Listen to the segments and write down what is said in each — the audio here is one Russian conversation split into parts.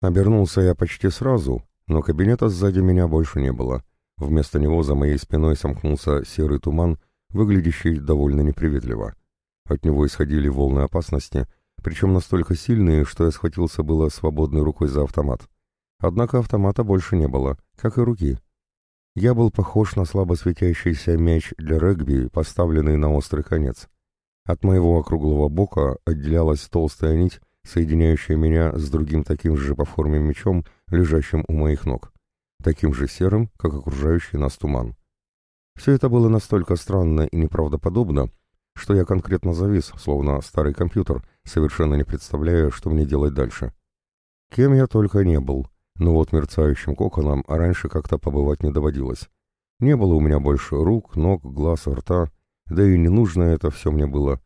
Обернулся я почти сразу, но кабинета сзади меня больше не было. Вместо него за моей спиной сомкнулся серый туман, выглядящий довольно неприветливо. От него исходили волны опасности, причем настолько сильные, что я схватился было свободной рукой за автомат. Однако автомата больше не было, как и руки. Я был похож на слабо светящийся мяч для регби, поставленный на острый конец. От моего округлого бока отделялась толстая нить, соединяющая меня с другим таким же по форме мечом, лежащим у моих ног, таким же серым, как окружающий нас туман. Все это было настолько странно и неправдоподобно, что я конкретно завис, словно старый компьютер, совершенно не представляя, что мне делать дальше. Кем я только не был, но вот мерцающим коконом раньше как-то побывать не доводилось. Не было у меня больше рук, ног, глаз, рта, да и не нужно это все мне было.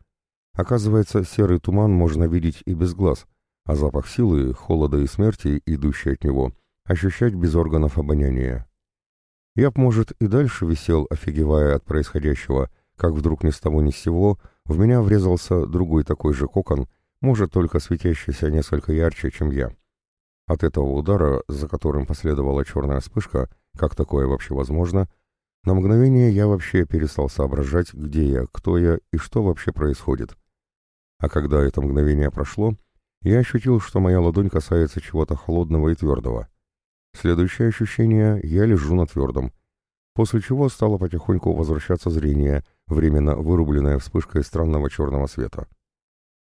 Оказывается, серый туман можно видеть и без глаз, а запах силы, холода и смерти, идущий от него, ощущать без органов обоняния. Я б, может, и дальше висел, офигевая от происходящего, как вдруг ни с того ни с сего в меня врезался другой такой же кокон, может, только светящийся несколько ярче, чем я. От этого удара, за которым последовала черная вспышка, как такое вообще возможно, на мгновение я вообще перестал соображать, где я, кто я и что вообще происходит. А когда это мгновение прошло, я ощутил, что моя ладонь касается чего-то холодного и твердого. Следующее ощущение — я лежу на твердом, после чего стало потихоньку возвращаться зрение, временно вырубленное вспышкой странного черного света.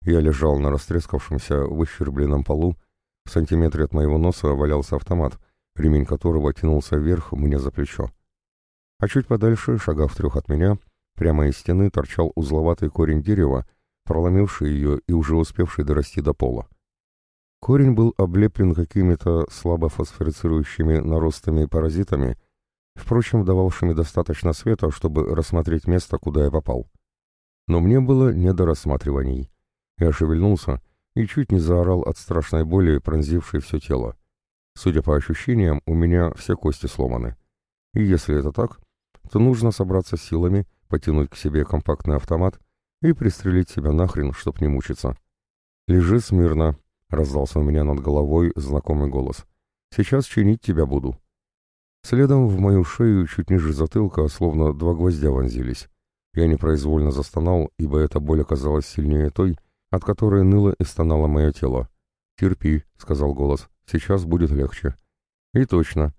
Я лежал на растрескавшемся, выщербленном полу, в сантиметре от моего носа валялся автомат, ремень которого тянулся вверх мне за плечо. А чуть подальше, шагав трех от меня, прямо из стены торчал узловатый корень дерева, проломивший ее и уже успевший дорасти до пола. Корень был облеплен какими-то слабо фосфорицирующими наростами паразитами, впрочем, дававшими достаточно света, чтобы рассмотреть место, куда я попал. Но мне было не до рассматриваний. Я шевельнулся и чуть не заорал от страшной боли, пронзившей все тело. Судя по ощущениям, у меня все кости сломаны. И если это так, то нужно собраться силами, потянуть к себе компактный автомат и пристрелить себя нахрен, чтоб не мучиться. «Лежи смирно», — раздался у меня над головой знакомый голос. «Сейчас чинить тебя буду». Следом в мою шею чуть ниже затылка словно два гвоздя вонзились. Я непроизвольно застонал, ибо эта боль оказалась сильнее той, от которой ныло и стонало мое тело. «Терпи», — сказал голос, — «сейчас будет легче». И точно.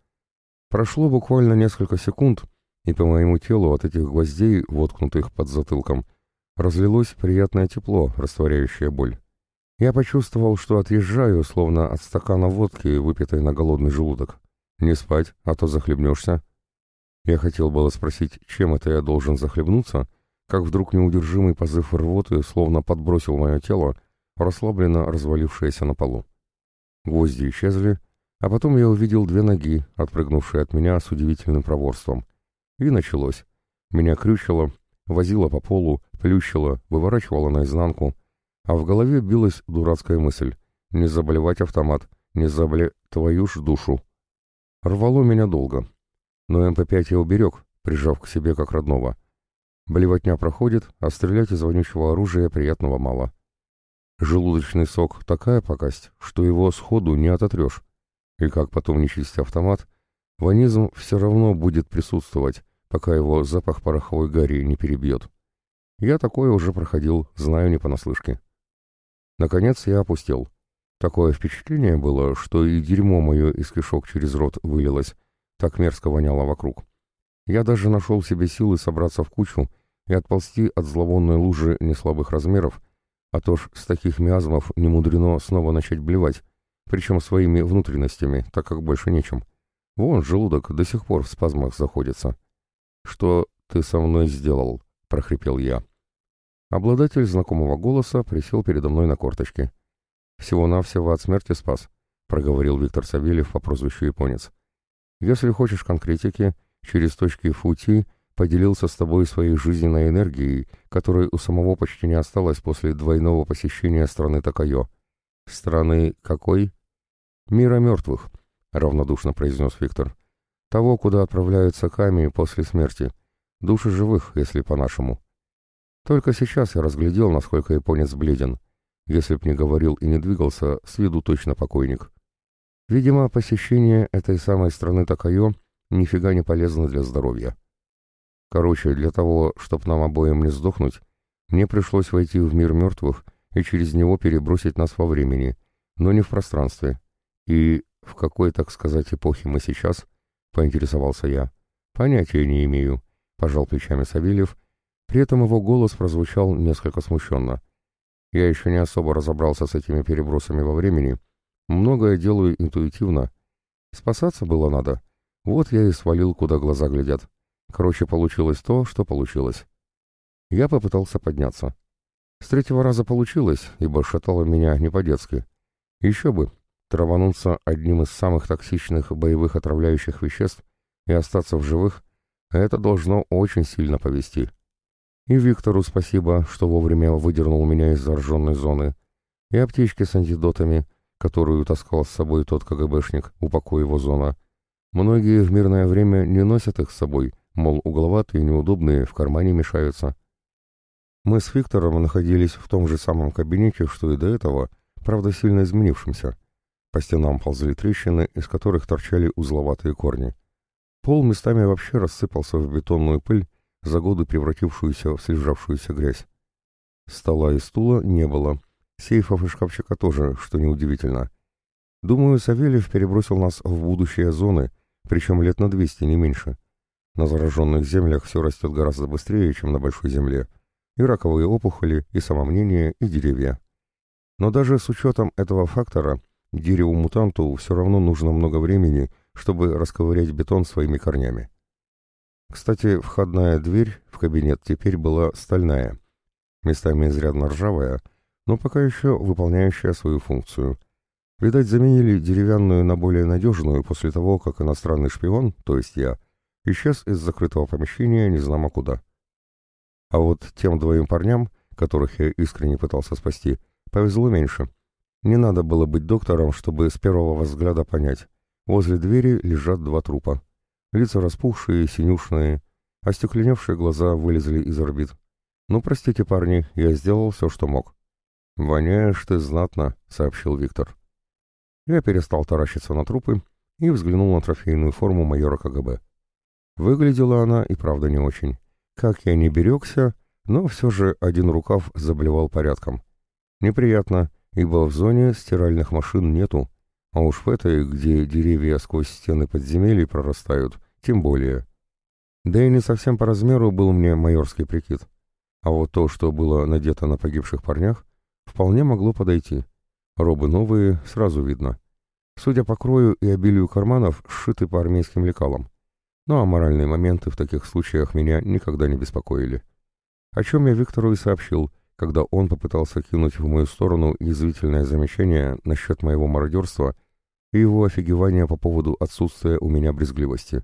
Прошло буквально несколько секунд, и по моему телу от этих гвоздей, воткнутых под затылком, разлилось приятное тепло, растворяющее боль. Я почувствовал, что отъезжаю, словно от стакана водки, выпитой на голодный желудок. Не спать, а то захлебнешься. Я хотел было спросить, чем это я должен захлебнуться, как вдруг неудержимый позыв рвоты словно подбросил мое тело, расслабленно развалившееся на полу. Гвозди исчезли, а потом я увидел две ноги, отпрыгнувшие от меня с удивительным проворством. И началось. Меня крючило, возило по полу, плющило, выворачивало наизнанку, а в голове билась дурацкая мысль «Не заболевать автомат, не забле... твою ж душу». Рвало меня долго, но МП-5 я уберег, прижав к себе как родного. Блевотня проходит, а стрелять из вонючего оружия приятного мало. Желудочный сок такая пакость, что его сходу не ототрешь. И как потом не чистить автомат, ванизм все равно будет присутствовать, пока его запах пороховой гари не перебьет. Я такое уже проходил, знаю не понаслышке. Наконец я опустел. Такое впечатление было, что и дерьмо мое из кишок через рот вылилось, так мерзко воняло вокруг. Я даже нашел себе силы собраться в кучу и отползти от зловонной лужи неслабых размеров, а то ж с таких миазмов не мудрено снова начать блевать, причем своими внутренностями, так как больше нечем. Вон желудок до сих пор в спазмах заходится. «Что ты со мной сделал?» — прохрипел я. Обладатель знакомого голоса присел передо мной на корточки. «Всего-навсего от смерти спас», — проговорил Виктор Савельев по прозвищу Японец. «Если хочешь конкретики, через точки Фути поделился с тобой своей жизненной энергией, которой у самого почти не осталось после двойного посещения страны Такайо. Страны какой?» «Мира мертвых», — равнодушно произнес Виктор. Того, куда отправляются камни после смерти. Души живых, если по-нашему. Только сейчас я разглядел, насколько японец бледен. Если б не говорил и не двигался, с виду точно покойник. Видимо, посещение этой самой страны Такайо нифига не полезно для здоровья. Короче, для того, чтобы нам обоим не сдохнуть, мне пришлось войти в мир мертвых и через него перебросить нас во времени, но не в пространстве. И в какой, так сказать, эпохе мы сейчас, поинтересовался я. Понятия не имею, пожал плечами Савельев, при этом его голос прозвучал несколько смущенно. Я еще не особо разобрался с этими перебросами во времени, многое делаю интуитивно. Спасаться было надо. Вот я и свалил, куда глаза глядят. Короче, получилось то, что получилось. Я попытался подняться. С третьего раза получилось, ибо шатало меня не по-детски. Еще бы, травануться одним из самых токсичных боевых отравляющих веществ и остаться в живых, это должно очень сильно повести. И Виктору спасибо, что вовремя выдернул меня из зараженной зоны, и аптечки с антидотами, которую таскал с собой тот КГБшник, упокой его зона. Многие в мирное время не носят их с собой, мол, угловатые и неудобные, в кармане мешаются. Мы с Виктором находились в том же самом кабинете, что и до этого, правда сильно изменившемся. По стенам ползли трещины, из которых торчали узловатые корни. Пол местами вообще рассыпался в бетонную пыль, за годы превратившуюся в слежавшуюся грязь. Стола и стула не было, сейфов и шкафчика тоже, что неудивительно. Думаю, Савельев перебросил нас в будущее зоны, причем лет на 200, не меньше. На зараженных землях все растет гораздо быстрее, чем на большой земле — и раковые опухоли, и самомнение, и деревья. Но даже с учетом этого фактора, дереву-мутанту все равно нужно много времени, чтобы расковырять бетон своими корнями. Кстати, входная дверь в кабинет теперь была стальная, местами изрядно ржавая, но пока еще выполняющая свою функцию. Видать, заменили деревянную на более надежную после того, как иностранный шпион, то есть я, исчез из закрытого помещения незнамо куда. А вот тем двоим парням, которых я искренне пытался спасти, повезло меньше. Не надо было быть доктором, чтобы с первого взгляда понять. Возле двери лежат два трупа. Лица распухшие, синюшные, остекленевшие глаза вылезли из орбит. «Ну, простите, парни, я сделал все, что мог». «Воняешь ты знатно», — сообщил Виктор. Я перестал таращиться на трупы и взглянул на трофейную форму майора КГБ. Выглядела она и правда не очень. Как я не берегся, но все же один рукав заблевал порядком. Неприятно, ибо в зоне стиральных машин нету, а уж в этой, где деревья сквозь стены подземелий прорастают, тем более. Да и не совсем по размеру был мне майорский прикид. А вот то, что было надето на погибших парнях, вполне могло подойти. Робы новые, сразу видно. Судя по крою и обилию карманов, сшиты по армейским лекалам. Ну а моральные моменты в таких случаях меня никогда не беспокоили. О чем я Виктору и сообщил, когда он попытался кинуть в мою сторону язвительное замечание насчет моего мародерства и его офигевания по поводу отсутствия у меня брезгливости.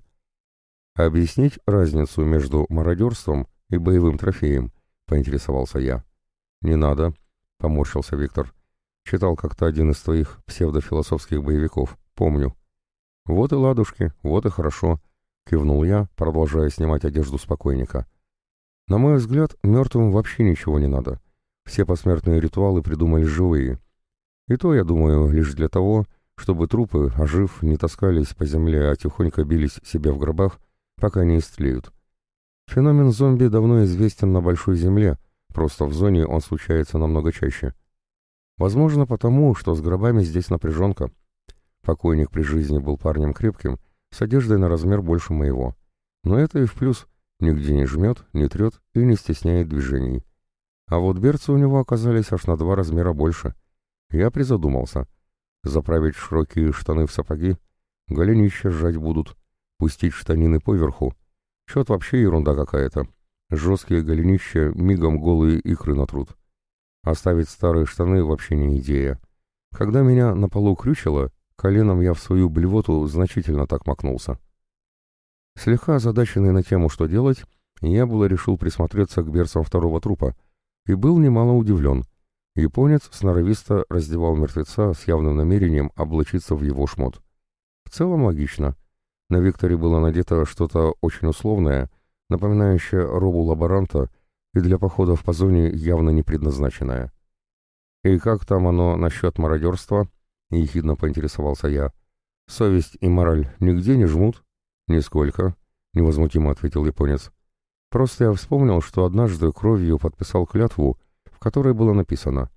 «Объяснить разницу между мародерством и боевым трофеем?» — поинтересовался я. «Не надо», — поморщился Виктор. «Читал как-то один из твоих псевдофилософских боевиков, помню». «Вот и ладушки, вот и хорошо», кивнул я, продолжая снимать одежду спокойника. На мой взгляд, мертвым вообще ничего не надо. Все посмертные ритуалы придумали живые. И то, я думаю, лишь для того, чтобы трупы, ожив, не таскались по земле, а тихонько бились себе в гробах, пока не истлеют. Феномен зомби давно известен на Большой Земле, просто в зоне он случается намного чаще. Возможно, потому, что с гробами здесь напряженка. Покойник при жизни был парнем крепким, с одеждой на размер больше моего. Но это и в плюс, нигде не жмет, не трет и не стесняет движений. А вот берцы у него оказались аж на два размера больше. Я призадумался. Заправить широкие штаны в сапоги, голенища сжать будут, пустить штанины поверху. Чет вообще ерунда какая-то. Жесткие голенища мигом голые икры натрут. Оставить старые штаны вообще не идея. Когда меня на полу крючило, Коленом я в свою блевоту значительно так макнулся. Слегка озадаченный на тему, что делать, я было решил присмотреться к берцам второго трупа, и был немало удивлен. Японец сноровисто раздевал мертвеца с явным намерением облачиться в его шмот. В целом логично. На Викторе было надето что-то очень условное, напоминающее робу лаборанта и для походов по зоне явно не предназначенное. И как там оно насчет мародерства? — ехидно поинтересовался я. Совесть и мораль нигде не жмут? Нисколько, невозмутимо ответил японец. Просто я вспомнил, что однажды кровью подписал клятву, в которой было написано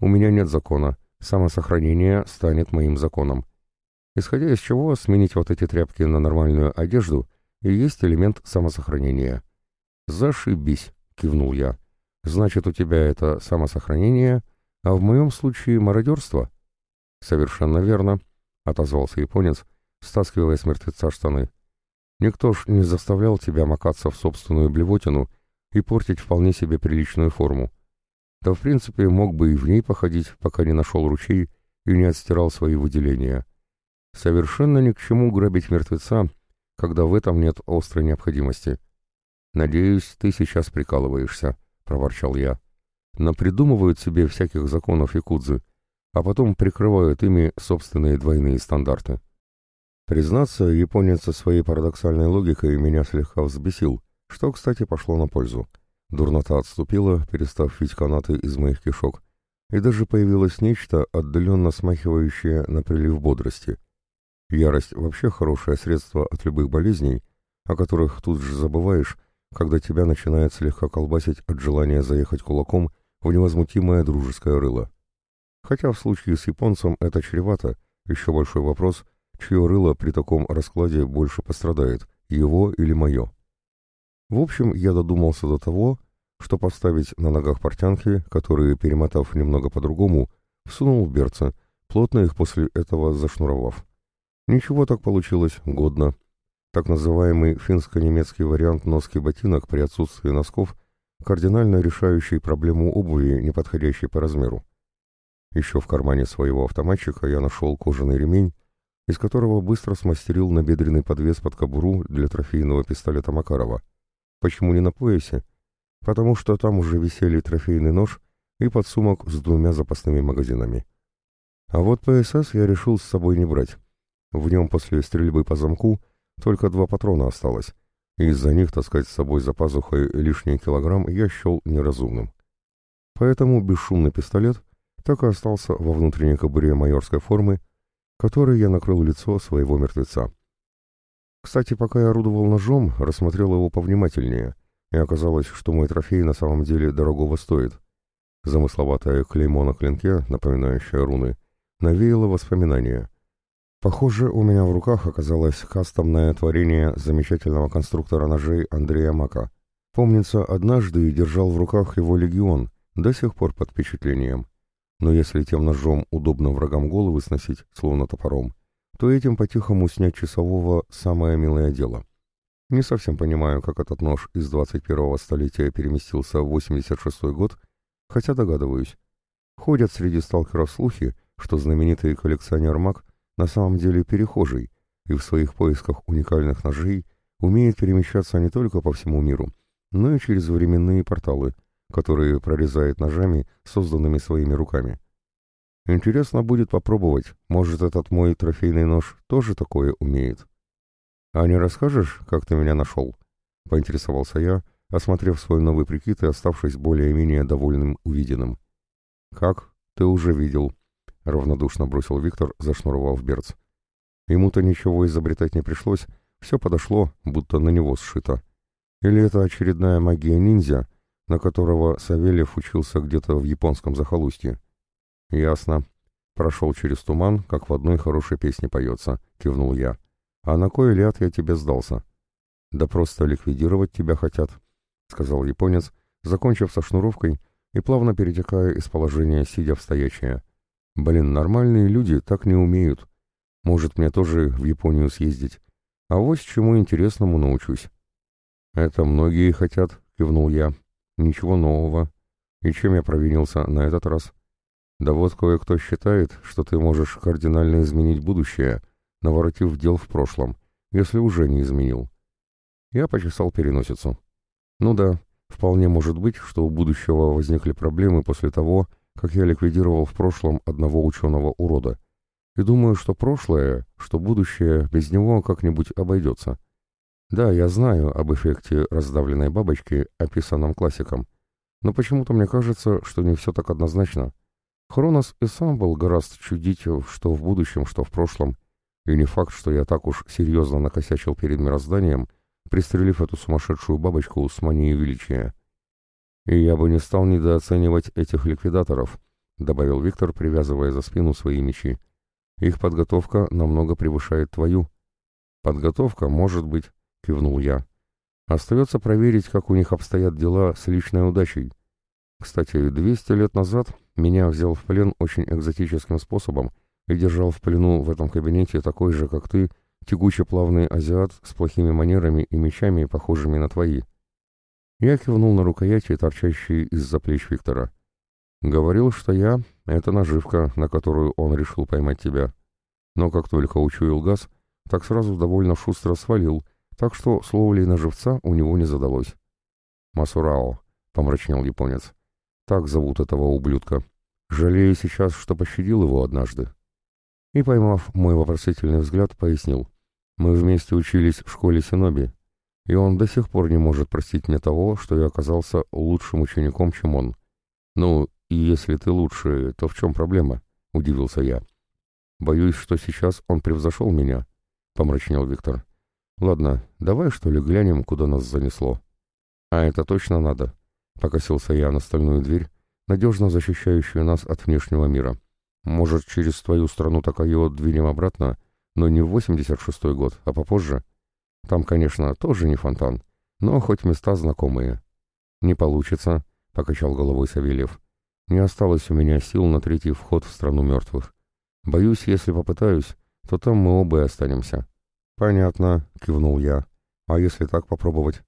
«У меня нет закона, самосохранение станет моим законом». Исходя из чего, сменить вот эти тряпки на нормальную одежду и есть элемент самосохранения. «Зашибись», — кивнул я. «Значит, у тебя это самосохранение, а в моем случае мародерство?» «Совершенно верно», — отозвался японец, стаскивая с мертвеца штаны. Никто ж не заставлял тебя макаться в собственную блевотину и портить вполне себе приличную форму. Да, в принципе, мог бы и в ней походить, пока не нашел ручей и не отстирал свои выделения. Совершенно ни к чему грабить мертвеца, когда в этом нет острой необходимости. «Надеюсь, ты сейчас прикалываешься», — проворчал я. «Напридумывают себе всяких законов якудзы, а потом прикрывают ими собственные двойные стандарты». Признаться, японец со своей парадоксальной логикой меня слегка взбесил, что, кстати, пошло на пользу. Дурнота отступила, перестав вить канаты из моих кишок, и даже появилось нечто, отдаленно смахивающее на прилив бодрости. Ярость вообще хорошее средство от любых болезней, о которых тут же забываешь, когда тебя начинает слегка колбасить от желания заехать кулаком в невозмутимое дружеское рыло. Хотя в случае с японцем это чревато, еще большой вопрос — чье рыло при таком раскладе больше пострадает, его или мое. В общем, я додумался до того, что поставить на ногах портянки, которые, перемотав немного по-другому, всунул в берцы, плотно их после этого зашнуровав. Ничего так получилось, годно. Так называемый финско-немецкий вариант носки ботинок при отсутствии носков, кардинально решающий проблему обуви, не подходящей по размеру. Еще в кармане своего автоматчика я нашел кожаный ремень, из которого быстро смастерил набедренный подвес под кобуру для трофейного пистолета Макарова. Почему не на поясе? Потому что там уже висели трофейный нож и подсумок с двумя запасными магазинами. А вот ПСС я решил с собой не брать. В нем после стрельбы по замку только два патрона осталось, и из-за них таскать с собой за пазухой лишний килограмм я счел неразумным. Поэтому бесшумный пистолет так и остался во внутренней кобуре майорской формы которой я накрыл лицо своего мертвеца. Кстати, пока я орудовал ножом, рассмотрел его повнимательнее, и оказалось, что мой трофей на самом деле дорогого стоит. Замысловатое клеймо на клинке, напоминающее руны, навеяло воспоминания. Похоже, у меня в руках оказалось кастомное творение замечательного конструктора ножей Андрея Мака. Помнится, однажды держал в руках его легион, до сих пор под впечатлением. Но если тем ножом удобно врагам головы сносить, словно топором, то этим по-тихому снять часового — самое милое дело. Не совсем понимаю, как этот нож из 21-го столетия переместился в 86-й год, хотя догадываюсь. Ходят среди сталкеров слухи, что знаменитый коллекционер Мак на самом деле перехожий и в своих поисках уникальных ножей умеет перемещаться не только по всему миру, но и через временные порталы — которые прорезает ножами, созданными своими руками. Интересно будет попробовать, может, этот мой трофейный нож тоже такое умеет. «А не расскажешь, как ты меня нашел?» — поинтересовался я, осмотрев свой новый прикид и оставшись более-менее довольным увиденным. «Как? Ты уже видел», — равнодушно бросил Виктор, зашнуровав берц. Ему-то ничего изобретать не пришлось, все подошло, будто на него сшито. Или это очередная магия ниндзя, на которого Савельев учился где-то в японском захолустье. «Ясно. Прошел через туман, как в одной хорошей песне поется», — кивнул я. «А на кой ляд я тебе сдался?» «Да просто ликвидировать тебя хотят», — сказал японец, закончив со шнуровкой и плавно перетекая из положения, сидя в стоячее. «Блин, нормальные люди так не умеют. Может, мне тоже в Японию съездить. А вот чему интересному научусь». «Это многие хотят», — кивнул я, Ничего нового. И чем я провинился на этот раз? Да вот кое-кто считает, что ты можешь кардинально изменить будущее, наворотив дел в прошлом, если уже не изменил. Я почесал переносицу. Ну да, вполне может быть, что у будущего возникли проблемы после того, как я ликвидировал в прошлом одного ученого-урода. И думаю, что прошлое, что будущее без него как-нибудь обойдется. Да, я знаю об эффекте раздавленной бабочки, описанном классиком, но почему-то мне кажется, что не все так однозначно. Хронос и сам был гораздо чудить, что в будущем, что в прошлом, И не факт, что я так уж серьезно накосячил перед мирозданием, пристрелив эту сумасшедшую бабочку с манией величия. И я бы не стал недооценивать этих ликвидаторов, добавил Виктор, привязывая за спину свои мечи. Их подготовка намного превышает твою. Подготовка, может быть, кивнул я. Остается проверить, как у них обстоят дела с личной удачей. Кстати, 200 лет назад меня взял в плен очень экзотическим способом и держал в плену в этом кабинете такой же, как ты, тягуче плавный азиат с плохими манерами и мечами, похожими на твои. Я кивнул на рукояти, торчащие из-за плеч Виктора. Говорил, что я — это наживка, на которую он решил поймать тебя. Но как только учуял газ, так сразу довольно шустро свалил, так что с ловлей на живца у него не задалось. «Масурао», — помрачнел японец. «Так зовут этого ублюдка. Жалею сейчас, что пощадил его однажды». И, поймав мой вопросительный взгляд, пояснил. «Мы вместе учились в школе Синоби, и он до сих пор не может простить мне того, что я оказался лучшим учеником, чем он. Ну, и если ты лучше, то в чем проблема?» — удивился я. «Боюсь, что сейчас он превзошел меня», — помрачнел Виктор. «Ладно, давай, что ли, глянем, куда нас занесло». «А это точно надо», — покосился я на стальную дверь, надежно защищающую нас от внешнего мира. «Может, через твою страну Такайо двинем обратно, но не в 86-й год, а попозже? Там, конечно, тоже не фонтан, но хоть места знакомые». «Не получится», — покачал головой Савельев. «Не осталось у меня сил на третий вход в страну мертвых. Боюсь, если попытаюсь, то там мы оба и останемся». «Понятно», — кивнул я. «А если так попробовать?»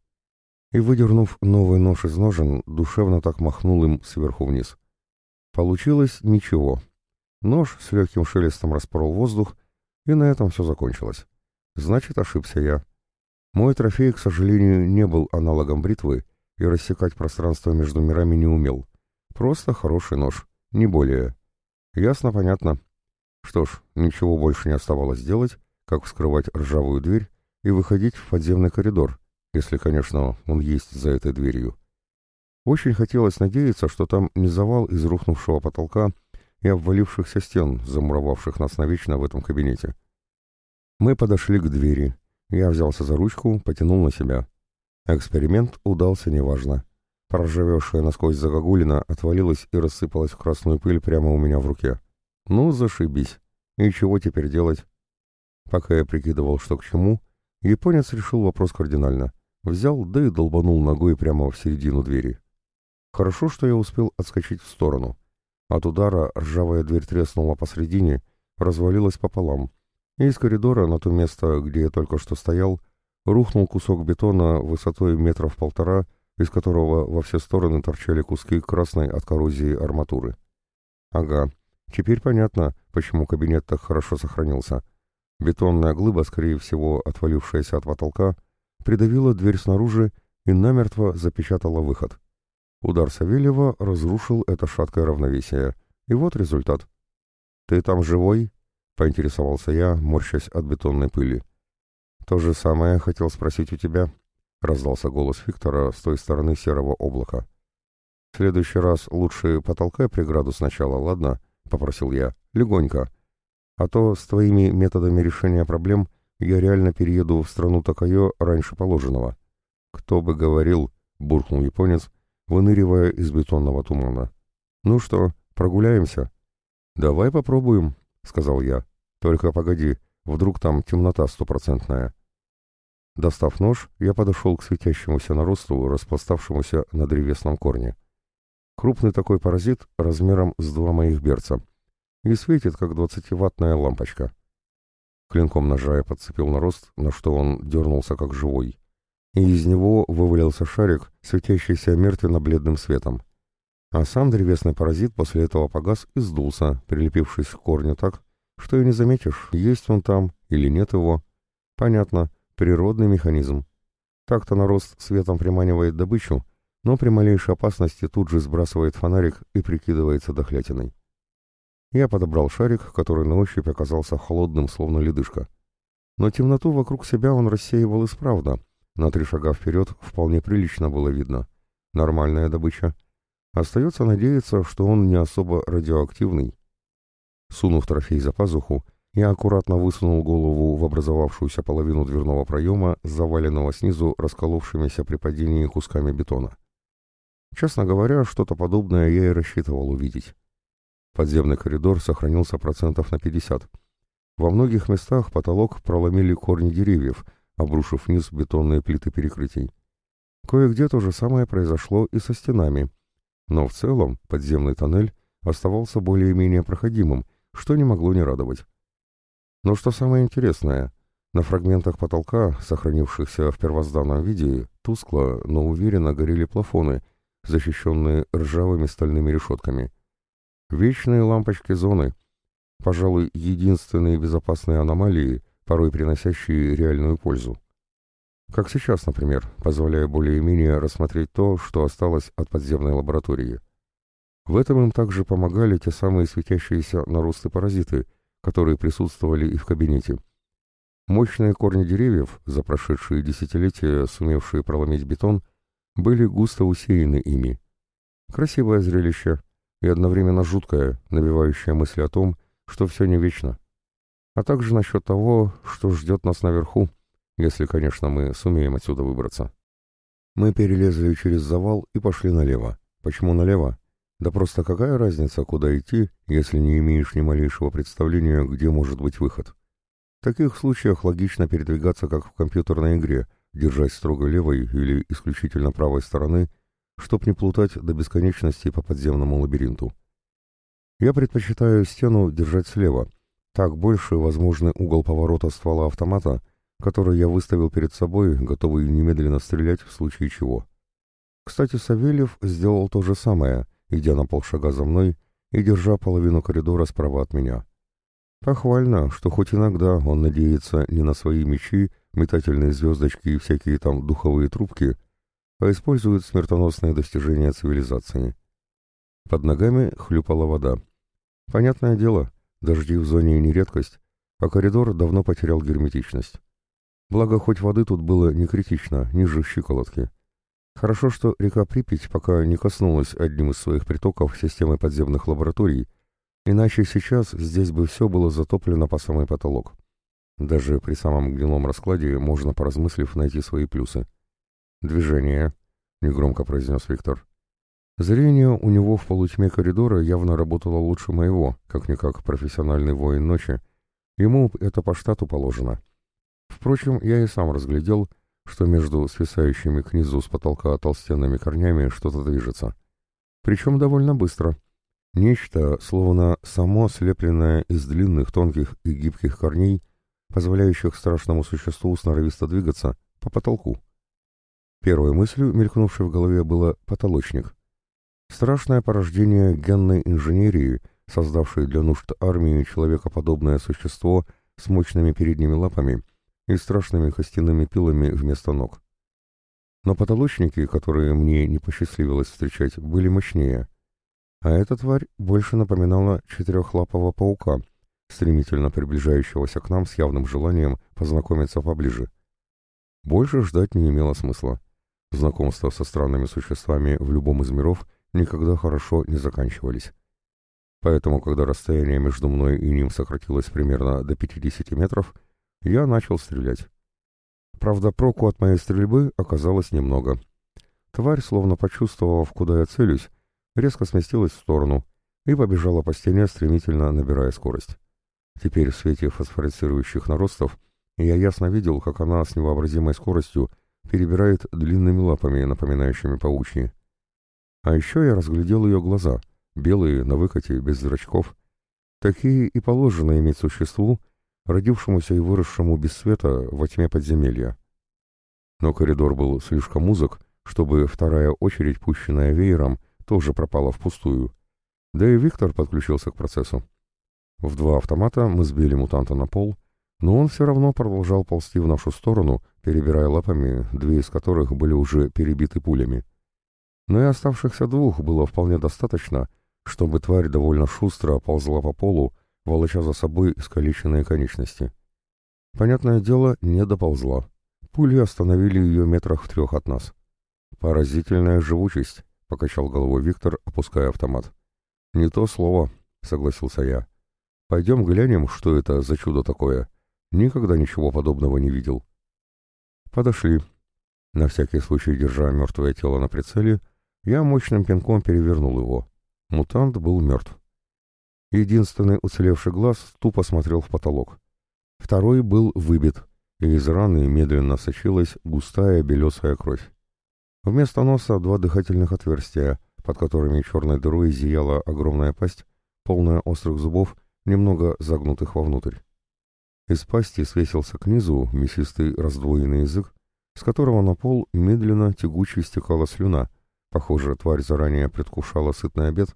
И, выдернув новый нож из ножен, душевно так махнул им сверху вниз. Получилось ничего. Нож с легким шелестом распорол воздух, и на этом все закончилось. Значит, ошибся я. Мой трофей, к сожалению, не был аналогом бритвы и рассекать пространство между мирами не умел. Просто хороший нож, не более. Ясно, понятно. Что ж, ничего больше не оставалось делать, как вскрывать ржавую дверь и выходить в подземный коридор, если, конечно, он есть за этой дверью. Очень хотелось надеяться, что там не завал из рухнувшего потолка и обвалившихся стен, замуровавших нас навечно в этом кабинете. Мы подошли к двери. Я взялся за ручку, потянул на себя. Эксперимент удался неважно. Проржавевшая насквозь загогулина отвалилась и рассыпалась в красную пыль прямо у меня в руке. Ну, зашибись. И чего теперь делать? Пока я прикидывал, что к чему, японец решил вопрос кардинально. Взял, да и долбанул ногой прямо в середину двери. Хорошо, что я успел отскочить в сторону. От удара ржавая дверь треснула посредине, развалилась пополам, и из коридора на то место, где я только что стоял, рухнул кусок бетона высотой метров полтора, из которого во все стороны торчали куски красной от коррозии арматуры. Ага, теперь понятно, почему кабинет так хорошо сохранился. Бетонная глыба, скорее всего, отвалившаяся от потолка, придавила дверь снаружи и намертво запечатала выход. Удар Савельева разрушил это шаткое равновесие. И вот результат. «Ты там живой?» — поинтересовался я, морщась от бетонной пыли. «То же самое хотел спросить у тебя», — раздался голос Виктора с той стороны серого облака. «В следующий раз лучше потолкай преграду сначала, ладно?» — попросил я. «Легонько. А то с твоими методами решения проблем я реально перееду в страну Такайо раньше положенного. Кто бы говорил, буркнул японец, выныривая из бетонного тумана. Ну что, прогуляемся? Давай попробуем, сказал я. Только погоди, вдруг там темнота стопроцентная. Достав нож, я подошел к светящемуся наросту, распластавшемуся на древесном корне. Крупный такой паразит размером с два моих берца и светит, как двадцативаттная лампочка. Клинком ножа я подцепил нарост, на что он дернулся, как живой, и из него вывалился шарик, светящийся мертвенно-бледным светом. А сам древесный паразит после этого погас и сдулся, прилепившись к корню так, что и не заметишь, есть он там или нет его. Понятно, природный механизм. Так-то нарост светом приманивает добычу, но при малейшей опасности тут же сбрасывает фонарик и прикидывается дохлятиной. Я подобрал шарик, который на ощупь оказался холодным, словно ледышка. Но темноту вокруг себя он рассеивал исправно. На три шага вперед вполне прилично было видно. Нормальная добыча. Остается надеяться, что он не особо радиоактивный. Сунув трофей за пазуху, Я аккуратно высунул голову в образовавшуюся половину дверного проема, заваленного снизу расколовшимися при падении кусками бетона. Честно говоря, что-то подобное я и рассчитывал увидеть. Подземный коридор сохранился процентов на 50. Во многих местах потолок проломили корни деревьев, обрушив вниз бетонные плиты перекрытий. Кое-где то же самое произошло и со стенами, но в целом подземный тоннель оставался более-менее проходимым, что не могло не радовать. Но что самое интересное, на фрагментах потолка, сохранившихся в первозданном виде, тускло, но уверенно горели плафоны, защищенные ржавыми стальными решетками. Вечные лампочки зоны, пожалуй, единственные безопасные аномалии, порой приносящие реальную пользу. Как сейчас, например, позволяя более-менее рассмотреть то, что осталось от подземной лаборатории. В этом им также помогали те самые светящиеся наросты-паразиты, которые присутствовали и в кабинете. Мощные корни деревьев, за прошедшие десятилетия сумевшие проломить бетон, были густо усеяны ими. Красивое зрелище и одновременно жуткое, навевающее мысли о том, что все не вечно. А также насчет того, что ждет нас наверху, если, конечно, мы сумеем отсюда выбраться. Мы перелезли через завал и пошли налево. Почему налево? Да просто какая разница, куда идти, если не имеешь ни малейшего представления, где может быть выход? В таких случаях логично передвигаться, как в компьютерной игре, держась строго левой или исключительно правой стороны, чтоб не плутать до бесконечности по подземному лабиринту. Я предпочитаю стену держать слева, так больше возможный угол поворота ствола автомата, который я выставил перед собой, готовый немедленно стрелять в случае чего. Кстати, Савельев сделал то же самое — идя на полшага за мной и держа половину коридора справа от меня. Похвально, что хоть иногда он надеется не на свои мечи, метательные звездочки и всякие там духовые трубки, а использует смертоносные достижения цивилизации. Под ногами хлюпала вода. Понятное дело, дожди в зоне не редкость, а коридор давно потерял герметичность. Благо, хоть воды тут было не критично, ниже щиколотки. Хорошо, что река Припять пока не коснулась одним из своих притоков системы подземных лабораторий, иначе сейчас здесь бы все было затоплено по самый потолок. Даже при самом гнилом раскладе можно, поразмыслив, найти свои плюсы. «Движение», — негромко произнес Виктор. Зрение у него в полутьме коридора явно работало лучше моего, как-никак профессиональный воин ночи. Ему это по штату положено. Впрочем, я и сам разглядел, что между свисающими к низу с потолка толстенными корнями что-то движется. Причем довольно быстро. Нечто, словно само слепленное из длинных, тонких и гибких корней, позволяющих страшному существу сноровисто двигаться по потолку. Первой мыслью, мелькнувшей в голове, было «потолочник». Страшное порождение генной инженерии, создавшей для нужд армии человекоподобное существо с мощными передними лапами — и страшными костяными пилами вместо ног. Но потолочники, которые мне не посчастливилось встречать, были мощнее, а эта тварь больше напоминала четырехлапого паука, стремительно приближающегося к нам с явным желанием познакомиться поближе. Больше ждать не имело смысла. Знакомства со странными существами в любом из миров никогда хорошо не заканчивались. Поэтому, когда расстояние между мной и ним сократилось примерно до 50 метров, я начал стрелять. Правда, проку от моей стрельбы оказалось немного. Тварь, словно почувствовав, куда я целюсь, резко сместилась в сторону и побежала по стене, стремительно набирая скорость. Теперь в свете фосфорицирующих наростов я ясно видел, как она с невообразимой скоростью перебирает длинными лапами, напоминающими паучьи. А еще я разглядел ее глаза, белые, на выкате, без зрачков. Такие и положено иметь существу, родившемуся и выросшему без света во тьме подземелья. Но коридор был слишком узок, чтобы вторая очередь, пущенная веером, тоже пропала впустую. Да и Виктор подключился к процессу. В два автомата мы сбили мутанта на пол, но он все равно продолжал ползти в нашу сторону, перебирая лапами, две из которых были уже перебиты пулями. Но и оставшихся двух было вполне достаточно, чтобы тварь довольно шустро ползла по полу, волоча за собой искалеченные конечности. Понятное дело, не доползла. Пули остановили ее метрах в трех от нас. «Поразительная живучесть», — покачал головой Виктор, опуская автомат. «Не то слово», — согласился я. Пойдем глянем, что это за чудо такое. Никогда ничего подобного не видел. Подошли. На всякий случай, держа мертвое тело на прицеле, я мощным пинком перевернул его. Мутант был мертв. Единственный уцелевший глаз тупо смотрел в потолок. Второй был выбит, и из раны медленно сочилась густая белесая кровь. Вместо носа два дыхательных отверстия, под которыми черной дырой зияла огромная пасть, полная острых зубов, немного загнутых вовнутрь. Из пасти свесился к низу мясистый раздвоенный язык, с которого на пол медленно тягуче стекала слюна. Похоже, тварь заранее предвкушала сытный обед.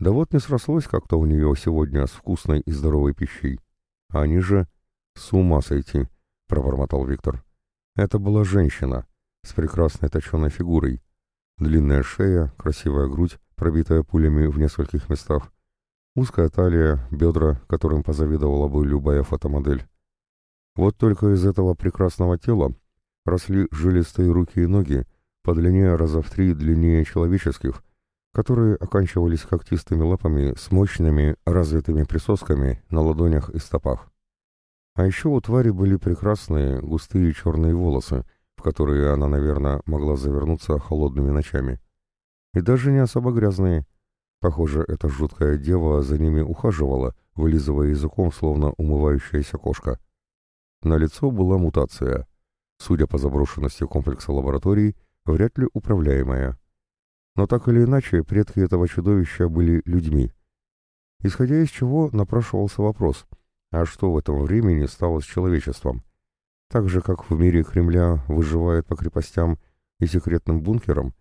Да вот не срослось как-то у нее сегодня с вкусной и здоровой пищей. А они же... С ума сойти, пробормотал Виктор. Это была женщина, с прекрасной точеной фигурой. Длинная шея, красивая грудь, пробитая пулями в нескольких местах, узкая талия, бедра, которым позавидовала бы любая фотомодель. Вот только из этого прекрасного тела росли жилистые руки и ноги, по длине раза в три длиннее человеческих, которые оканчивались когтистыми лапами с мощными развитыми присосками на ладонях и стопах. А еще у твари были прекрасные густые черные волосы, в которые она, наверное, могла завернуться холодными ночами. И даже не особо грязные. Похоже, эта жуткая дева за ними ухаживала, вылизывая языком, словно умывающаяся кошка. На лицо была мутация. Судя по заброшенности комплекса лабораторий, вряд ли управляемая. Но так или иначе, предки этого чудовища были людьми. Исходя из чего напрашивался вопрос, а что в этом времени стало с человечеством? Так же, как в мире Кремля выживает по крепостям и секретным бункерам,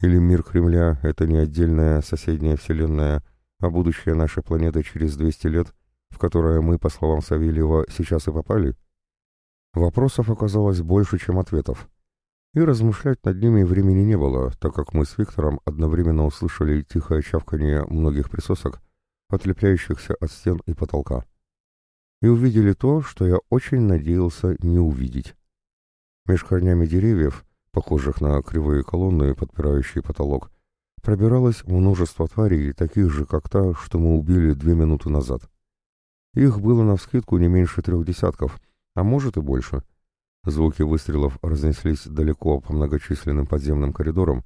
или мир Кремля — это не отдельная соседняя вселенная, а будущее нашей планеты через 200 лет, в которое мы, по словам Савельева, сейчас и попали? Вопросов оказалось больше, чем ответов. И размышлять над ними времени не было, так как мы с Виктором одновременно услышали тихое чавканье многих присосок, отлепляющихся от стен и потолка и увидели то, что я очень надеялся не увидеть. Меж корнями деревьев, похожих на кривые колонны, подпирающие потолок, пробиралось множество тварей, таких же, как та, что мы убили две минуты назад. Их было навскидку не меньше трех десятков, а может и больше. Звуки выстрелов разнеслись далеко по многочисленным подземным коридорам,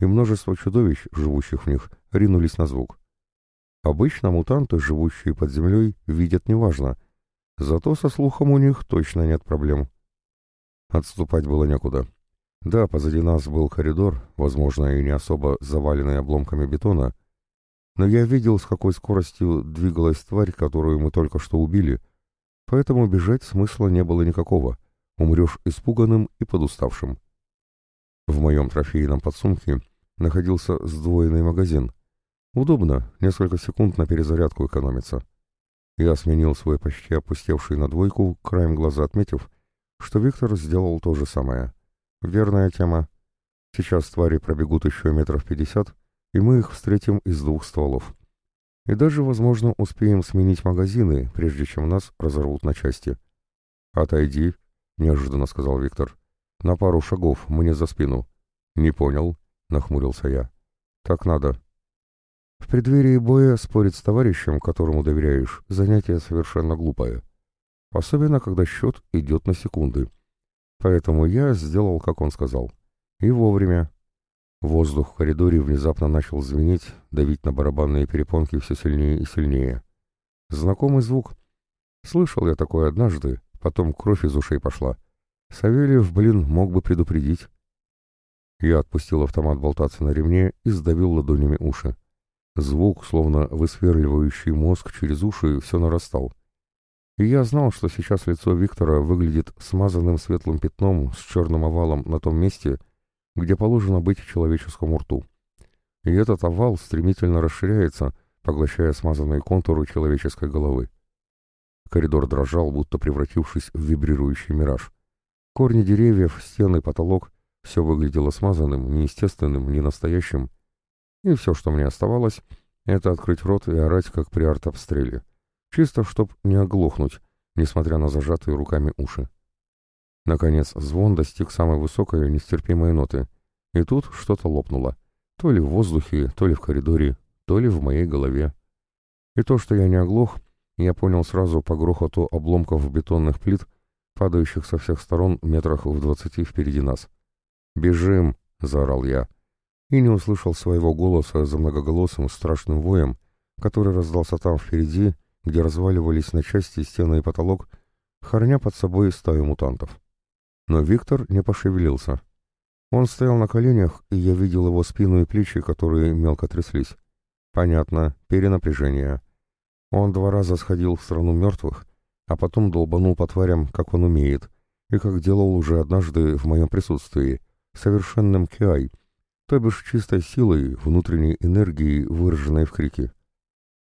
и множество чудовищ, живущих в них, ринулись на звук. Обычно мутанты, живущие под землей, видят неважно, Зато со слухом у них точно нет проблем. Отступать было некуда. Да, позади нас был коридор, возможно, и не особо заваленный обломками бетона, но я видел, с какой скоростью двигалась тварь, которую мы только что убили, поэтому бежать смысла не было никакого. Умрешь испуганным и подуставшим. В моем трофейном подсумке находился сдвоенный магазин. Удобно, несколько секунд на перезарядку экономится. Я сменил свой почти опустевший на двойку, краем глаза отметив, что Виктор сделал то же самое. Верная тема. Сейчас твари пробегут еще метров пятьдесят, и мы их встретим из двух стволов. И даже, возможно, успеем сменить магазины, прежде чем нас разорвут на части. «Отойди», — неожиданно сказал Виктор. «На пару шагов, мне за спину». «Не понял», — нахмурился я. «Так надо», в преддверии боя спорить с товарищем, которому доверяешь, занятие совершенно глупое. Особенно, когда счет идет на секунды. Поэтому я сделал, как он сказал. И вовремя. Воздух в коридоре внезапно начал звенеть, давить на барабанные перепонки все сильнее и сильнее. Знакомый звук. Слышал я такое однажды, потом кровь из ушей пошла. Савельев, блин, мог бы предупредить. Я отпустил автомат болтаться на ремне и сдавил ладонями уши. Звук, словно высверливающий мозг через уши, все нарастал. Я знал, что сейчас лицо Виктора выглядит смазанным светлым пятном с черным овалом на том месте, где положено быть человеческому рту. И этот овал стремительно расширяется, поглощая смазанные контуры человеческой головы. Коридор дрожал, будто превратившись в вибрирующий мираж. Корни деревьев, стены, потолок — все выглядело смазанным, неестественным, ненастоящим, и все, что мне оставалось, это открыть рот и орать, как при артобстреле. Чисто, чтоб не оглохнуть, несмотря на зажатые руками уши. Наконец, звон достиг самой высокой нестерпимой ноты, и тут что-то лопнуло. То ли в воздухе, то ли в коридоре, то ли в моей голове. И то, что я не оглох, Я понял сразу по грохоту обломков бетонных плит, падающих со всех сторон метрах в двадцати впереди нас. «Бежим!» — заорал я. И не услышал своего голоса за многоголосым страшным воем, который раздался там впереди, где разваливались на части стены и потолок, хороня под собой стаю мутантов. Но Виктор не пошевелился. Он стоял на коленях, и я видел его спину и плечи, которые мелко тряслись. Понятно, перенапряжение. Он два раза сходил в страну мертвых, а потом долбанул по тварям, как он умеет, и как делал уже однажды в моем присутствии, совершенным киай, то бишь чистой силой, внутренней энергией, выраженной в крике.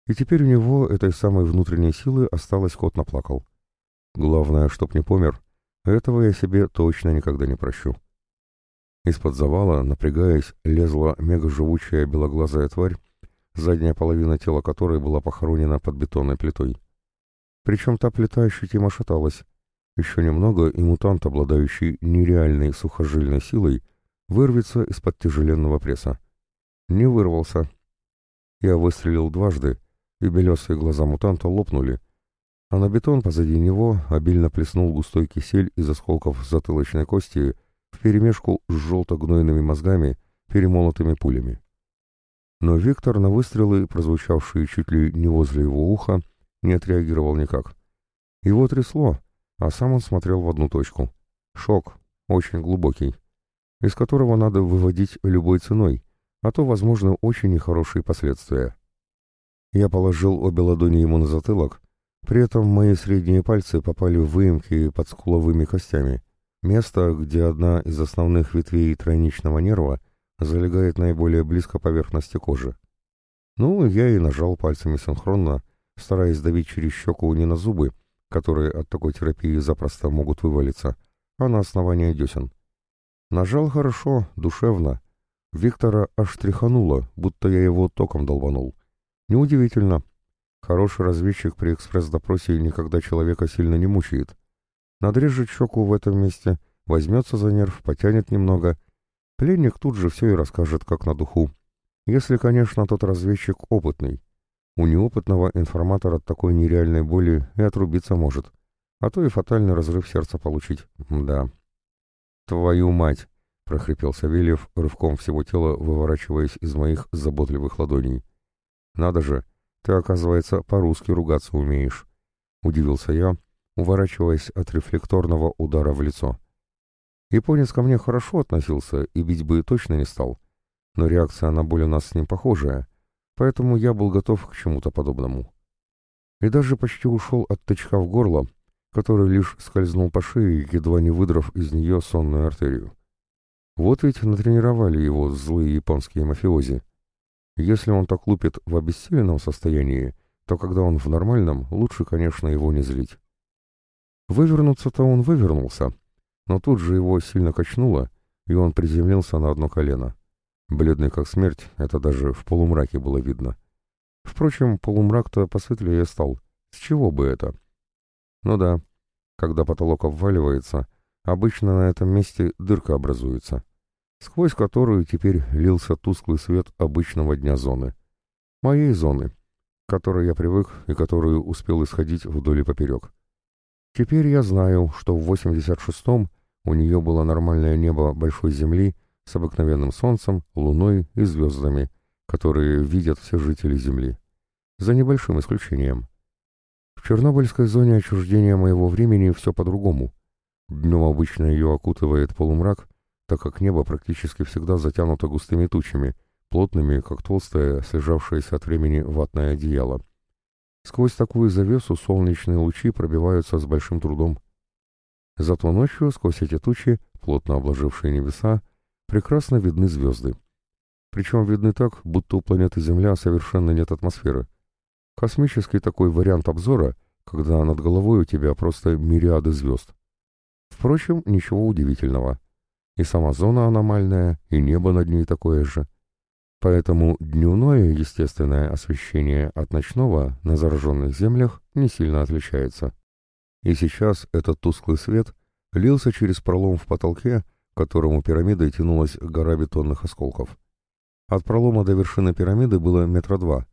И теперь у него этой самой внутренней силы осталось кот наплакал. Главное, чтоб не помер, этого я себе точно никогда не прощу. Из-под завала, напрягаясь, лезла мегаживучая белоглазая тварь, задняя половина тела которой была похоронена под бетонной плитой. Причем та плита ощутимо шаталась. Еще немного, и мутант, обладающий нереальной сухожильной силой, вырвется из-под тяжеленного пресса. Не вырвался. Я выстрелил дважды, и белесые глаза мутанта лопнули, а на бетон позади него обильно плеснул густой кисель из осколков затылочной кости вперемешку с желто-гнойными мозгами, перемолотыми пулями. Но Виктор на выстрелы, прозвучавшие чуть ли не возле его уха, не отреагировал никак. Его трясло, а сам он смотрел в одну точку. Шок, очень глубокий, из которого надо выводить любой ценой, а то, возможно, очень нехорошие последствия. Я положил обе ладони ему на затылок, при этом мои средние пальцы попали в выемки под скуловыми костями, место, где одна из основных ветвей тройничного нерва залегает наиболее близко поверхности кожи. Ну, я и нажал пальцами синхронно, стараясь давить через щеку не на зубы, которые от такой терапии запросто могут вывалиться, а на основание десен. Нажал хорошо, душевно. Виктора аж тряхануло, будто я его током долбанул. Неудивительно, Хороший разведчик при экспресс-допросе никогда человека сильно не мучает. Надрежет щеку в этом месте, возьмется за нерв, потянет немного. Пленник тут же все и расскажет, как на духу. Если, конечно, тот разведчик опытный. У неопытного информатора от такой нереальной боли и отрубиться может. А то и фатальный разрыв сердца получить. Да. «Твою мать!» — прохрипел Савельев, рывком всего тела выворачиваясь из моих заботливых ладоней. «Надо же!» Ты, оказывается, по-русски ругаться умеешь», — удивился я, уворачиваясь от рефлекторного удара в лицо. Японец ко мне хорошо относился и бить бы точно не стал, но реакция на боль у нас с ним похожая, поэтому я был готов к чему-то подобному. И даже почти ушел от тычка в горло, который лишь скользнул по шее, едва не выдрав из нее сонную артерию. Вот ведь натренировали его злые японские мафиози. Если он так лупит в обессиленном состоянии, то когда он в нормальном, лучше, конечно, его не злить. Вывернуться-то он вывернулся, но тут же его сильно качнуло, и он приземлился на одно колено. Бледный как смерть, это даже в полумраке было видно. Впрочем, полумрак-то посветлее стал. С чего бы это? Ну да, когда потолок обваливается, обычно на этом месте дырка образуется сквозь которую теперь лился тусклый свет обычного дня зоны. Моей зоны, к которой я привык и которую успел исходить вдоль и поперек. Теперь я знаю, что в 86-м у нее было нормальное небо большой Земли с обыкновенным Солнцем, Луной и звездами, которые видят все жители Земли. За небольшим исключением. В Чернобыльской зоне отчуждения моего времени все по-другому. Днем обычно ее окутывает полумрак, так как небо практически всегда затянуто густыми тучами, плотными, как толстое, слежавшееся от времени ватное одеяло. Сквозь такую завесу солнечные лучи пробиваются с большим трудом. Зато ночью, сквозь эти тучи, плотно обложившие небеса, прекрасно видны звезды. Причем видны так, будто у планеты Земля совершенно нет атмосферы. Космический такой вариант обзора, когда над головой у тебя просто мириады звезд. Впрочем, ничего удивительного. И сама зона аномальная, и небо над ней такое же. Поэтому дневное естественное освещение от ночного на зараженных землях не сильно отличается. И сейчас этот тусклый свет лился через пролом в потолке, к которому пирамидой тянулась гора бетонных осколков. От пролома до вершины пирамиды было метра два.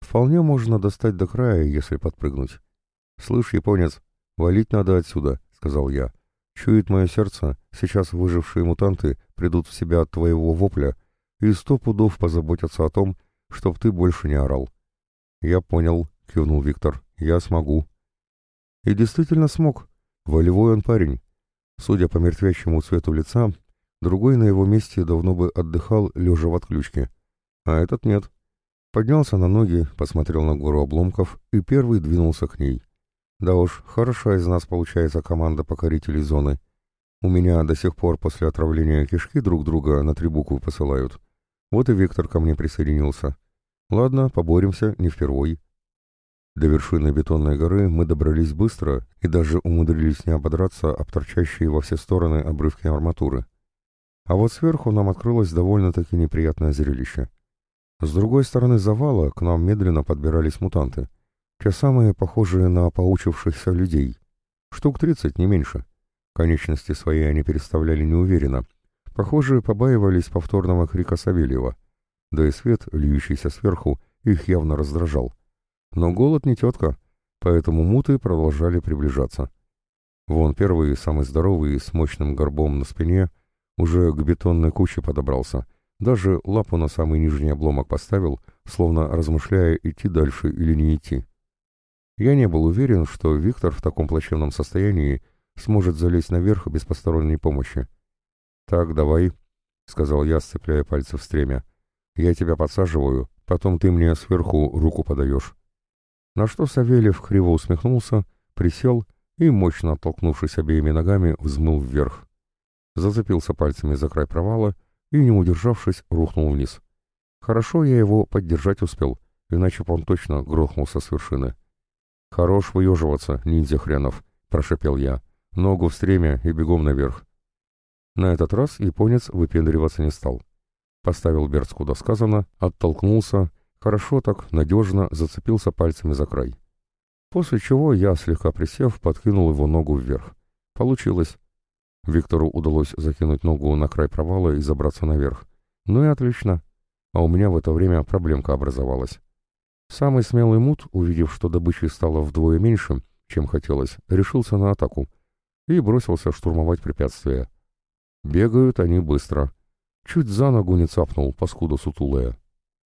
Вполне можно достать до края, если подпрыгнуть. «Слышь, японец, валить надо отсюда», — сказал я. «Чует мое сердце, сейчас выжившие мутанты придут в себя от твоего вопля и сто пудов позаботятся о том, чтоб ты больше не орал». «Я понял», — кивнул Виктор. «Я смогу». И действительно смог. Волевой он парень. Судя по мертвящему цвету лица, другой на его месте давно бы отдыхал, лежа в отключке. А этот нет. Поднялся на ноги, посмотрел на гору обломков и первый двинулся к ней. Да уж, хороша из нас получается команда покорителей зоны. У меня до сих пор после отравления кишки друг друга на три буквы посылают. Вот и Виктор ко мне присоединился. Ладно, поборемся, не впервой. До вершины бетонной горы мы добрались быстро и даже умудрились не ободраться об торчащие во все стороны обрывки арматуры. А вот сверху нам открылось довольно-таки неприятное зрелище. С другой стороны завала к нам медленно подбирались мутанты. Те самые, похожие на поучившихся людей. Штук тридцать, не меньше. Конечности свои они переставляли неуверенно. Похоже, побаивались повторного крика Савельева. Да и свет, льющийся сверху, их явно раздражал. Но голод не тетка, поэтому муты продолжали приближаться. Вон первый, самый здоровый, с мощным горбом на спине, уже к бетонной куче подобрался. Даже лапу на самый нижний обломок поставил, словно размышляя, идти дальше или не идти. Я не был уверен, что Виктор в таком плачевном состоянии сможет залезть наверх без посторонней помощи. «Так, давай», — сказал я, сцепляя пальцы в стремя. «Я тебя подсаживаю, потом ты мне сверху руку подаешь». На что Савельев криво усмехнулся, присел и, мощно оттолкнувшись обеими ногами, взмыл вверх. Зацепился пальцами за край провала и, не удержавшись, рухнул вниз. Хорошо я его поддержать успел, иначе бы он точно грохнулся с вершины. «Хорош выеживаться, ниндзя хренов», — прошепел я. «Ногу в стремя и бегом наверх». На этот раз японец выпендриваться не стал. Поставил берц куда сказано, оттолкнулся Хорошо так, надежно зацепился пальцами за край. После чего я, слегка присев, подкинул его ногу вверх. Получилось. Виктору удалось закинуть ногу на край провала и забраться наверх. Ну и отлично. А у меня в это время проблемка образовалась. Самый смелый мут, увидев, что добычи стало вдвое меньше, чем хотелось, решился на атаку и бросился штурмовать препятствия. Бегают они быстро. Чуть за ногу не цапнул, паскуда сутулая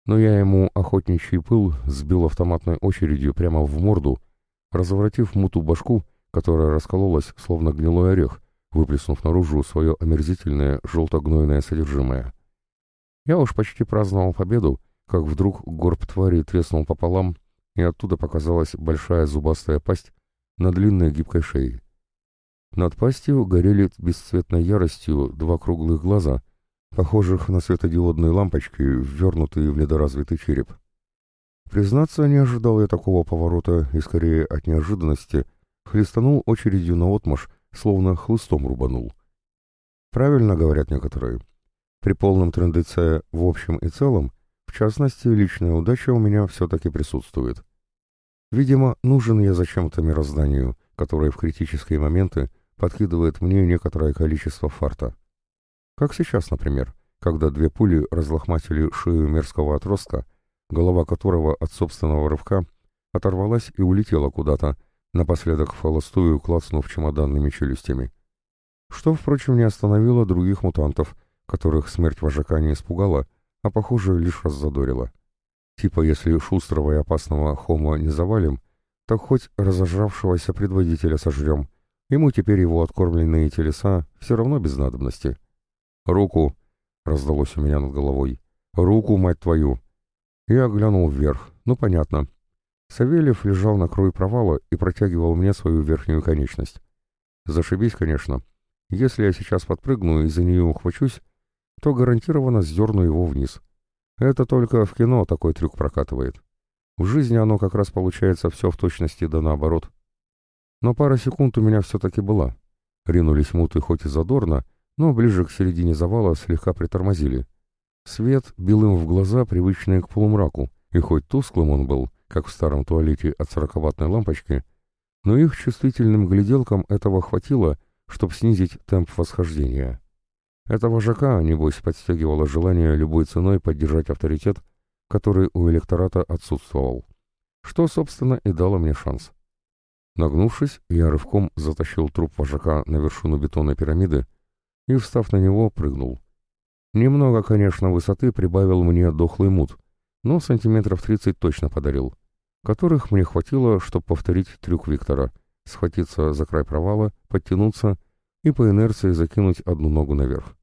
но я ему охотничий пыл сбил автоматной очередью прямо в морду, разворотив муту башку, которая раскололась, словно гнилой орех, выплеснув наружу свое омерзительное желто-гнойное содержимое. Я уж почти праздновал победу, как вдруг горб твари треснул пополам, и оттуда показалась большая зубастая пасть на длинной гибкой шее. Над пастью горели бесцветной яростью два круглых глаза — похожих на светодиодные лампочки, ввернутые в недоразвитый череп. Признаться, не ожидал я такого поворота и, скорее от неожиданности, хлестанул очередью на отмаш, словно хлыстом рубанул. Правильно говорят некоторые. При полном трендеце в общем и целом, в частности, личная удача у меня все-таки присутствует. Видимо, нужен я зачем-то мирозданию, которое в критические моменты подкидывает мне некоторое количество фарта. Как сейчас, например, когда две пули разлохматили шею мерзкого отростка, голова которого от собственного рывка оторвалась и улетела куда-то, напоследок в холостую клацнув чемоданными челюстями. Что, впрочем, не остановило других мутантов, которых смерть вожака не испугала, а, похоже, лишь раззадорила. Типа, если шустрого и опасного хома не завалим, так хоть разожравшегося предводителя сожрем, ему теперь его откормленные телеса все равно без надобности. «Руку!» — раздалось у меня над головой. «Руку, мать твою!» Я глянул вверх. Ну, понятно. Савельев лежал на краю провала и протягивал мне свою верхнюю конечность. Зашибись, конечно. Если я сейчас подпрыгну и за нее ухвачусь, то гарантированно сдерну его вниз. Это только в кино такой трюк прокатывает. В жизни оно как раз получается все в точности да наоборот. Но пара секунд у меня все-таки была. Ринулись муты хоть и задорно, но ближе к середине завала слегка притормозили. Свет бил им в глаза, привычные к полумраку, и хоть тусклым он был, как в старом туалете от сороковатной лампочки, но их чувствительным гляделкам этого хватило, чтобы снизить темп восхождения. Этого вожака, небось, подстегивало желание любой ценой поддержать авторитет, который у электората отсутствовал, что, собственно, и дало мне шанс. Нагнувшись, я рывком затащил труп вожака на вершину бетонной пирамиды и, встав на него, прыгнул. Немного, конечно, высоты прибавил мне дохлый мут, но сантиметров тридцать точно подарил, которых мне хватило, чтобы повторить трюк Виктора, схватиться за край провала, подтянуться и по инерции закинуть одну ногу наверх.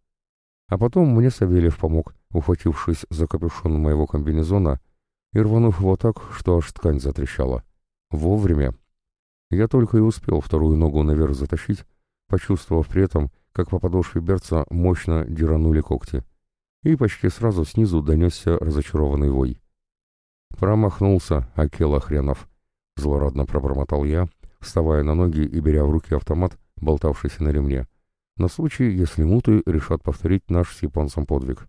А потом мне Савельев помог, ухватившись за капюшон моего комбинезона и рванув его так, что аж ткань затрещала. Вовремя. Я только и успел вторую ногу наверх затащить, почувствовав при этом, как по подошве берца мощно диранули когти и почти сразу снизу донесся разочарованный вой. «Промахнулся, Акела хренов!» — злорадно пробормотал я, вставая на ноги и беря в руки автомат, болтавшийся на ремне, на случай, если муты решат повторить наш с японцем подвиг.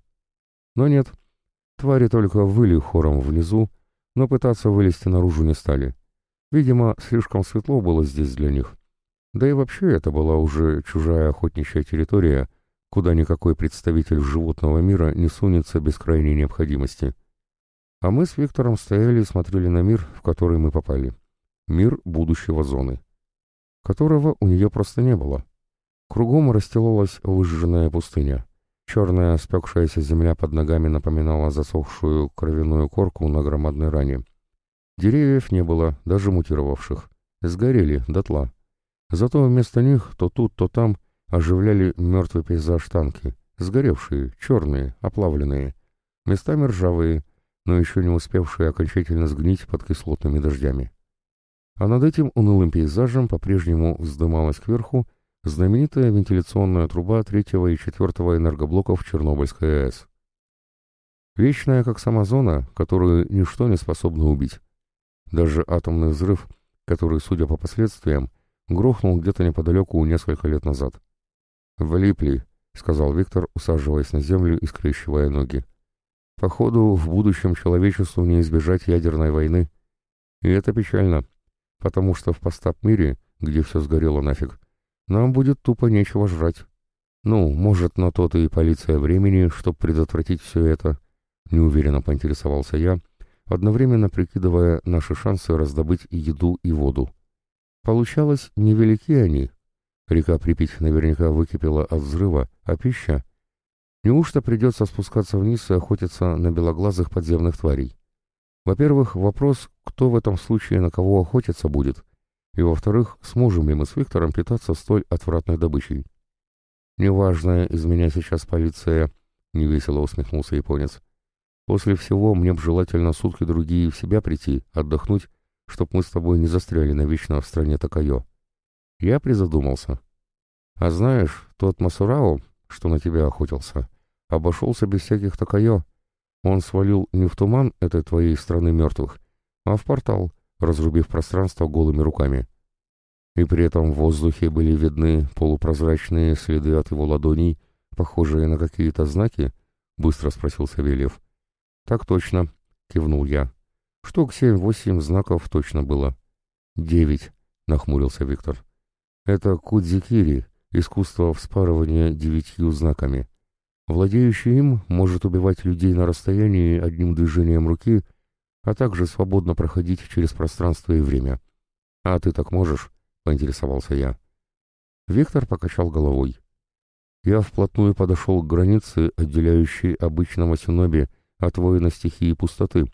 Но нет, твари только выли хором внизу, но пытаться вылезти наружу не стали. Видимо, слишком светло было здесь для них. Да и вообще это была уже чужая охотничья территория — куда никакой представитель животного мира не сунется без крайней необходимости. А мы с Виктором стояли и смотрели на мир, в который мы попали. Мир будущего зоны. Которого у нее просто не было. Кругом расстилалась выжженная пустыня. Черная спекшаяся земля под ногами напоминала засохшую кровяную корку на громадной ране. Деревьев не было, даже мутировавших. Сгорели дотла. Зато вместо них то тут, то там оживляли мертвый пейзаж танки, сгоревшие, черные, оплавленные, местами ржавые, но еще не успевшие окончательно сгнить под кислотными дождями. А над этим унылым пейзажем по-прежнему вздымалась кверху знаменитая вентиляционная труба третьего и четвертого энергоблоков Чернобыльской АЭС. Вечная, как сама зона, которую ничто не способно убить. Даже атомный взрыв, который, судя по последствиям, грохнул где-то неподалеку несколько лет назад. «Влипли», — сказал Виктор, усаживаясь на землю и скрещивая ноги. «Походу, в будущем человечеству не избежать ядерной войны. И это печально, потому что в постап-мире, где все сгорело нафиг, нам будет тупо нечего жрать. Ну, может, на то-то и полиция времени, чтобы предотвратить все это», — неуверенно поинтересовался я, одновременно прикидывая наши шансы раздобыть и еду, и воду. Получалось, невелики они, Река Припять наверняка выкипела от взрыва, а пища? Неужто придется спускаться вниз и охотиться на белоглазых подземных тварей? Во-первых, вопрос, кто в этом случае на кого охотиться будет, и во-вторых, сможем ли мы с Виктором питаться столь отвратной добычей. «Неважная из меня сейчас полиция», — невесело усмехнулся японец. «После всего мне б желательно сутки другие в себя прийти, отдохнуть, чтоб мы с тобой не застряли навечно в стране Такайо. Я призадумался. А знаешь, тот Масурао, что на тебя охотился, обошелся без всяких такайо. Он свалил не в туман этой твоей страны мертвых, а в портал, разрубив пространство голыми руками. И при этом в воздухе были видны полупрозрачные следы от его ладоней, похожие на какие-то знаки, — быстро спросил Савельев. — Так точно, — кивнул я. — Штук семь-восемь знаков точно было. — Девять, — нахмурился Виктор. Это кудзикири, искусство вспарывания девятью знаками. Владеющий им может убивать людей на расстоянии одним движением руки, а также свободно проходить через пространство и время. «А ты так можешь?» — поинтересовался я. Виктор покачал головой. Я вплотную подошел к границе, отделяющей обычного синоби от воина стихии пустоты,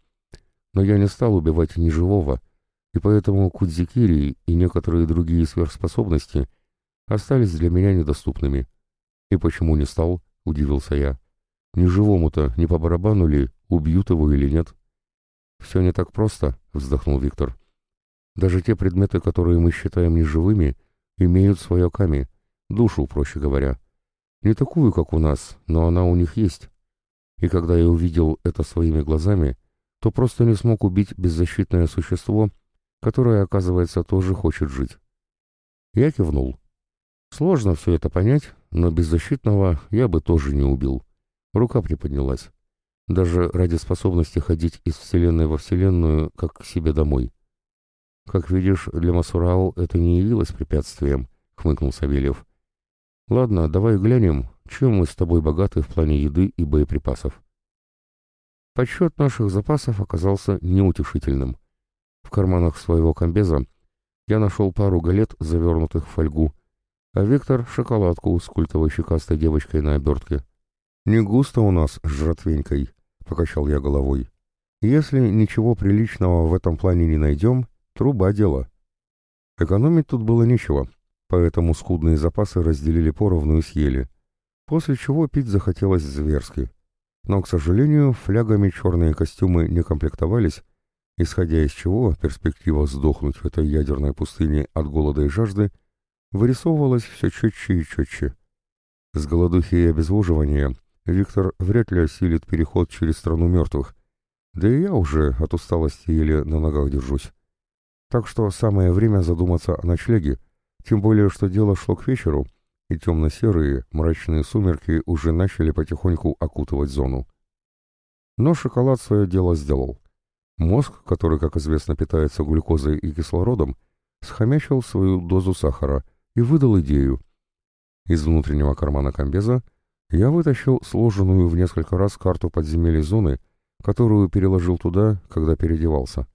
но я не стал убивать ни живого, и поэтому Кудзикири и некоторые другие сверхспособности остались для меня недоступными. И почему не стал, удивился я. Ни живому-то, ни по барабану ли, убьют его или нет? Все не так просто, вздохнул Виктор. Даже те предметы, которые мы считаем неживыми, имеют свое ками, душу, проще говоря. Не такую, как у нас, но она у них есть. И когда я увидел это своими глазами, то просто не смог убить беззащитное существо, которая, оказывается, тоже хочет жить. Я кивнул. Сложно все это понять, но беззащитного я бы тоже не убил. Рука приподнялась. Даже ради способности ходить из Вселенной во Вселенную, как к себе домой. Как видишь, для Масурао это не явилось препятствием, хмыкнул Савельев. Ладно, давай глянем, чем мы с тобой богаты в плане еды и боеприпасов. Подсчет наших запасов оказался неутешительным. В карманах своего комбеза я нашел пару галет, завернутых в фольгу, а Виктор — шоколадку с культовой щекастой девочкой на обертке. «Не густо у нас с жратвенькой», — покачал я головой. «Если ничего приличного в этом плане не найдем, труба дело». Экономить тут было нечего, поэтому скудные запасы разделили поровну и съели, после чего пить захотелось зверски. Но, к сожалению, флягами черные костюмы не комплектовались, исходя из чего перспектива сдохнуть в этой ядерной пустыне от голода и жажды вырисовывалась все четче и четче. С голодухи и обезвоживания Виктор вряд ли осилит переход через страну мертвых, да и я уже от усталости еле на ногах держусь. Так что самое время задуматься о ночлеге, тем более что дело шло к вечеру, и темно-серые, мрачные сумерки уже начали потихоньку окутывать зону. Но шоколад свое дело сделал. Мозг, который, как известно, питается глюкозой и кислородом, схомячил свою дозу сахара и выдал идею. Из внутреннего кармана комбеза я вытащил сложенную в несколько раз карту подземелья зоны, которую переложил туда, когда переодевался.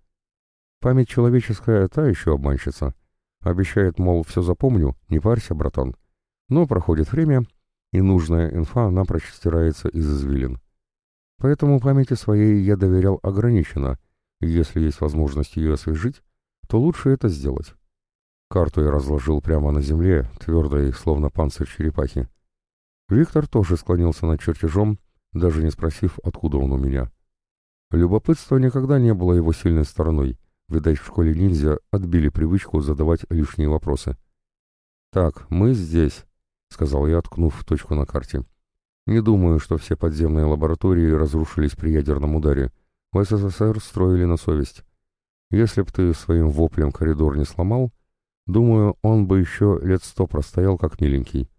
Память человеческая та еще обманщица. Обещает, мол, все запомню, не парься, братан. Но проходит время, и нужная инфа напрочь стирается из извилин. Поэтому памяти своей я доверял ограниченно, если есть возможность ее освежить, то лучше это сделать. Карту я разложил прямо на земле, твердой, словно панцирь черепахи. Виктор тоже склонился над чертежом, даже не спросив, откуда он у меня. Любопытство никогда не было его сильной стороной, Видать, в школе ниндзя отбили привычку задавать лишние вопросы. «Так, мы здесь», — сказал я, ткнув точку на карте. «Не думаю, что все подземные лаборатории разрушились при ядерном ударе. В СССР строили на совесть. Если б ты своим воплем коридор не сломал, думаю, он бы еще лет сто простоял, как миленький».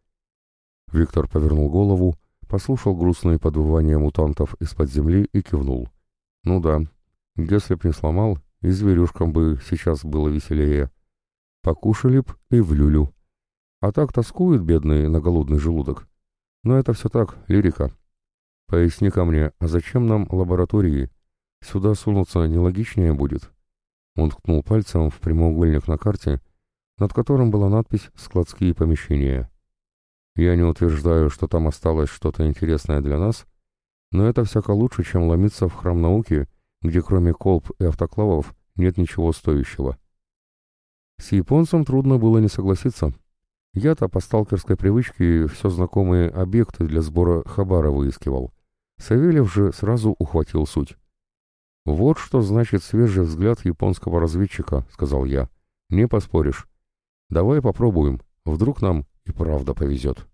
Виктор повернул голову, послушал грустные подвывания мутантов из-под земли и кивнул. «Ну да, если б не сломал, и зверюшкам бы сейчас было веселее. Покушали б и в люлю. А так тоскуют бедные на голодный желудок. Но это все так, лирика. поясни ко мне, а зачем нам лаборатории? Сюда сунуться нелогичнее будет. Он ткнул пальцем в прямоугольник на карте, над которым была надпись «Складские помещения». Я не утверждаю, что там осталось что-то интересное для нас, но это всяко лучше, чем ломиться в храм науки где кроме колб и автоклавов нет ничего стоящего. С японцем трудно было не согласиться. Я-то по сталкерской привычке все знакомые объекты для сбора хабара выискивал. Савельев же сразу ухватил суть. «Вот что значит свежий взгляд японского разведчика», — сказал я. «Не поспоришь. Давай попробуем. Вдруг нам и правда повезет».